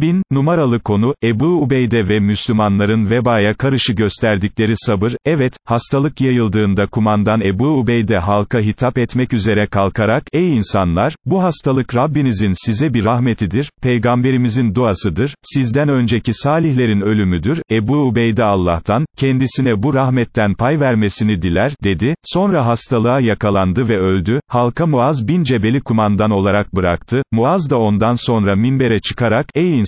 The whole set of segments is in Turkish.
Bin, numaralı konu, Ebu Ubeyde ve Müslümanların vebaya karşı gösterdikleri sabır, evet, hastalık yayıldığında kumandan Ebu Ubeyde halka hitap etmek üzere kalkarak, ey insanlar, bu hastalık Rabbinizin size bir rahmetidir, peygamberimizin duasıdır, sizden önceki salihlerin ölümüdür, Ebu Ubeyde Allah'tan, kendisine bu rahmetten pay vermesini diler, dedi, sonra hastalığa yakalandı ve öldü, halka Muaz bin Cebel'i kumandan olarak bıraktı, Muaz da ondan sonra minbere çıkarak, ey insanlar,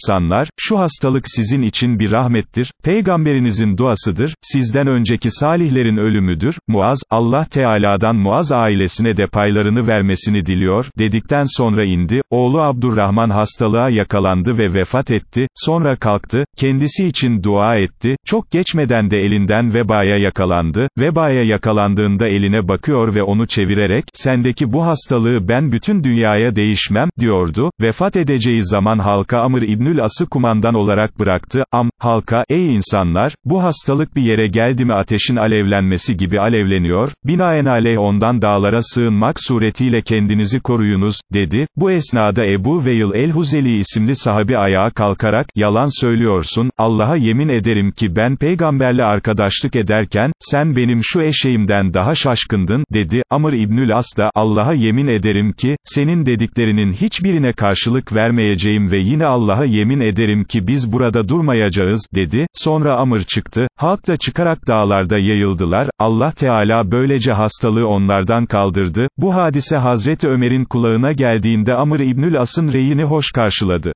şu hastalık sizin için bir rahmettir, peygamberinizin duasıdır, sizden önceki salihlerin ölümüdür, Muaz, Allah Teala'dan Muaz ailesine de paylarını vermesini diliyor, dedikten sonra indi, oğlu Abdurrahman hastalığa yakalandı ve vefat etti, sonra kalktı, kendisi için dua etti, çok geçmeden de elinden vebaya yakalandı, vebaya yakalandığında eline bakıyor ve onu çevirerek, sendeki bu hastalığı ben bütün dünyaya değişmem, diyordu, vefat edeceği zaman halka Amr İbnül As'ı kumandan olarak bıraktı, Am, halka, ey insanlar, bu hastalık bir yere geldi mi ateşin alevlenmesi gibi alevleniyor, binaenaleyh ondan dağlara sığınmak suretiyle kendinizi koruyunuz, dedi, bu esnada Ebu Veil el-Huzeli isimli sahabi ayağa kalkarak, yalan söylüyorsun, Allah'a yemin ederim ki ben peygamberle arkadaşlık ederken, sen benim şu eşeğimden daha şaşkındın, dedi, Amr İbnül As da, Allah'a yemin ederim ki, senin dediklerinin hiçbirine karşılık vermeyeceğim ve yine Allah'a yemin ederim ki biz burada durmayacağız, dedi, sonra Amr çıktı, halk da çıkarak dağlarda yayıldılar, Allah Teala böylece hastalığı onlardan kaldırdı, bu hadise Hazreti Ömer'in kulağına geldiğinde Amr İbnül As'ın reyini hoş karşıladı.